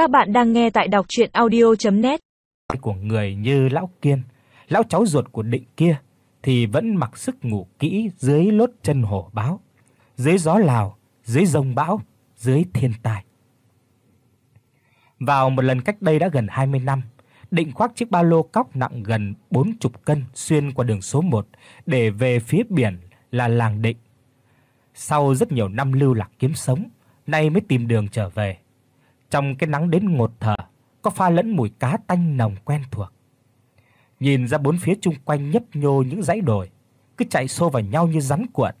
Các bạn đang nghe tại đọc audio net Của người như lão Kiên, lão cháu ruột của Định kia thì vẫn mặc sức ngủ kỹ dưới lốt chân hổ báo, dưới gió lào, dưới rông bão, dưới thiên tai. Vào một lần cách đây đã gần 20 năm, Định khoác chiếc ba lô cóc nặng gần 40 cân xuyên qua đường số 1 để về phía biển là làng Định. Sau rất nhiều năm lưu lạc kiếm sống, nay mới tìm đường trở về. Trong cái nắng đến ngột thở, có pha lẫn mùi cá tanh nồng quen thuộc. Nhìn ra bốn phía chung quanh nhấp nhô những dãy đồi, cứ chạy xô vào nhau như rắn cuộn,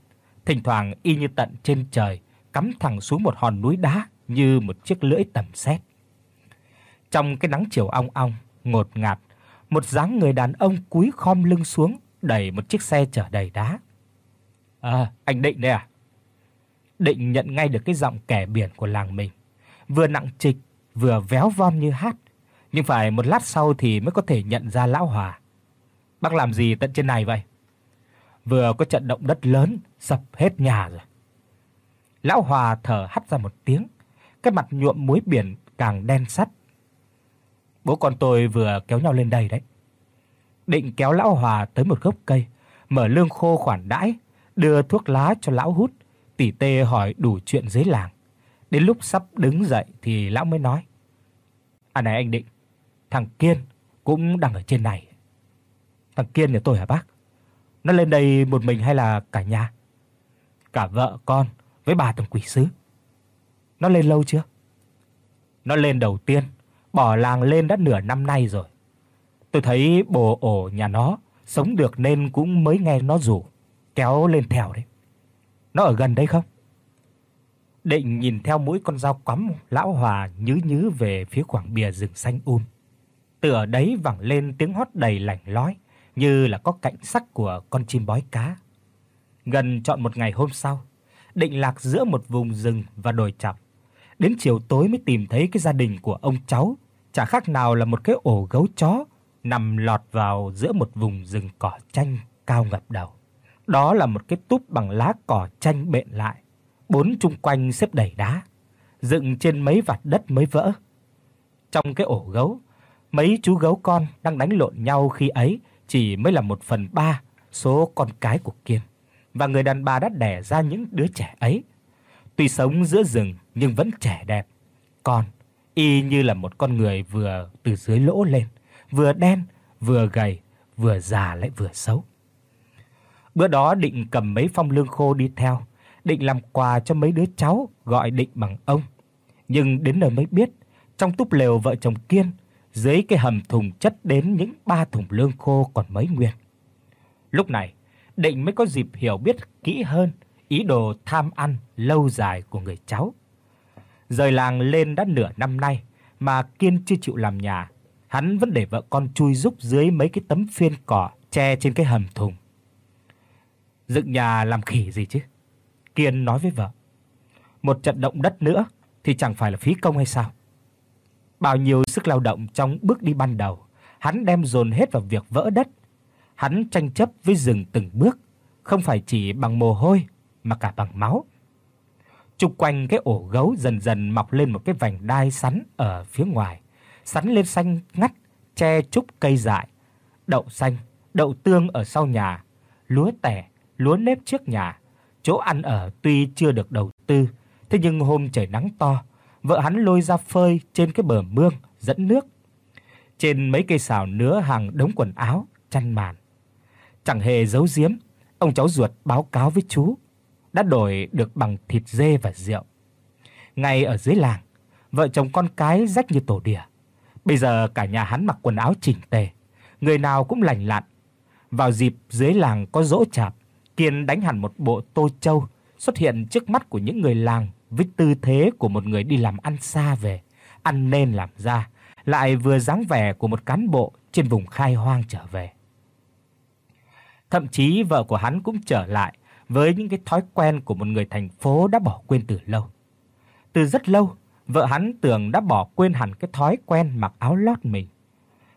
thỉnh thoảng y như tận trên trời cắm thẳng xuống một hòn núi đá như một chiếc lưỡi tầm sét. Trong cái nắng chiều ong ong, ngột ngạt, một dáng người đàn ông cúi khom lưng xuống, đẩy một chiếc xe chở đầy đá. "À, anh Định đây à?" Định nhận ngay được cái giọng kẻ biển của làng mình, vừa nặng trịch, vừa véo von như hát, nhưng phải một lát sau thì mới có thể nhận ra lão Hòa. "Bác làm gì tận trên này vậy?" "Vừa có trận động đất lớn, sập hết nhà rồi." Lão Hòa thở hắt ra một tiếng, cái mặt nhuộm muối biển càng đen sắt. Bố con tôi vừa kéo nhau lên đây đấy. Định kéo lão Hòa tới một gốc cây, mở lương khô khoản đãi, đưa thuốc lá cho lão hút, tỉ tê hỏi đủ chuyện dưới làng. Đến lúc sắp đứng dậy thì lão mới nói: "À này anh Định, thằng Kiên cũng đang ở trên này." "Thằng Kiên nhà tôi hả bác? Nó lên đây một mình hay là cả nhà?" "Cả vợ con với bà thằng quỷ sứ." "Nó lên lâu chưa?" "Nó lên đầu tiên, bỏ làng lên đã nửa năm nay rồi. Tôi thấy bồ ổ nhà nó sống được nên cũng mới nghe nó rủ kéo lên theo đấy. Nó ở gần đây không? Định nhìn theo mũi con dao quắm lão Hòa nhứ nhứ về phía khoảng bìa rừng xanh um. Từ ở đấy vẳng lên tiếng hót đầy lạnh lói, như là có cạnh sắc của con chim bói cá. Gần chọn một ngày hôm sau, Định lạc giữa một vùng rừng và đồi chọc. Đến chiều tối mới tìm thấy cái gia đình của ông cháu, chả khác nào là một cái ổ gấu chó nằm lọt vào giữa một vùng rừng cỏ chanh cao ngập đầu. Đó là một cái túp bằng lá cỏ chanh bện lại, bốn chung quanh xếp đầy đá, dựng trên mấy vạt đất mới vỡ. Trong cái ổ gấu, mấy chú gấu con đang đánh lộn nhau khi ấy chỉ mới là 1 phần 3 số con cái của Kiên và người đàn bà đã đẻ ra những đứa trẻ ấy. Tuy sống giữa rừng nhưng vẫn trẻ đẹp. Con y như là một con người vừa từ dưới lỗ lên, vừa đen, vừa gầy, vừa già lại vừa xấu. Bữa đó định cầm mấy phong lương khô đi theo, định làm quà cho mấy đứa cháu, gọi định bằng ông. Nhưng đến nơi mới biết, trong túp lều vợ chồng Kiên, dưới cái hầm thùng chất đến những ba thùng lương khô còn mấy nguyên. Lúc này, Định mới có dịp hiểu biết kỹ hơn ý đồ tham ăn lâu dài của người cháu. Rời làng lên đã nửa năm nay mà Kiên chưa chịu làm nhà, hắn vẫn để vợ con chui giúp dưới mấy cái tấm phiên cỏ che trên cái hầm thùng. Dựng nhà làm khỉ gì chứ? Kiên nói với vợ. Một trận động đất nữa thì chẳng phải là phí công hay sao? Bao nhiêu sức lao động trong bước đi ban đầu, hắn đem dồn hết vào việc vỡ đất. Hắn tranh chấp với rừng từng bước, không phải chỉ bằng mồ hôi mà cả bằng máu. Trục quanh cái ổ gấu dần dần mọc lên một cái vành đai sắn ở phía ngoài, sắn lên xanh ngắt, che chúc cây dại, đậu xanh, đậu tương ở sau nhà, lúa tẻ, lúa nếp trước nhà. Chỗ ăn ở tuy chưa được đầu tư, thế nhưng hôm trời nắng to, vợ hắn lôi ra phơi trên cái bờ mương dẫn nước. Trên mấy cây xào nứa hàng đống quần áo, chăn màn. Chẳng hề giấu giếm, ông cháu ruột báo cáo với chú đã đổi được bằng thịt dê và rượu. Ngay ở dưới làng, vợ chồng con cái rách như tổ đỉa. Bây giờ cả nhà hắn mặc quần áo chỉnh tề, người nào cũng lành lặn. Vào dịp dưới làng có dỗ chạp, Kiên đánh hẳn một bộ tô châu xuất hiện trước mắt của những người làng với tư thế của một người đi làm ăn xa về, ăn nên làm ra, lại vừa dáng vẻ của một cán bộ trên vùng khai hoang trở về. Thậm chí vợ của hắn cũng trở lại với những cái thói quen của một người thành phố đã bỏ quên từ lâu. Từ rất lâu, vợ hắn tưởng đã bỏ quên hẳn cái thói quen mặc áo lót mình.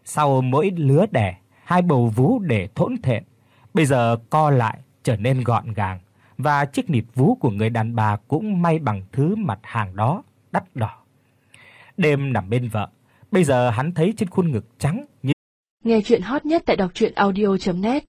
Sau mỗi lứa đẻ, hai bầu vú để thốn thện, bây giờ co lại trở nên gọn gàng và chiếc nịt vú của người đàn bà cũng may bằng thứ mặt hàng đó đắt đỏ. đêm nằm bên vợ, bây giờ hắn thấy trên khuôn ngực trắng như Nghe truyện hot nhất tại doctruyenaudio.net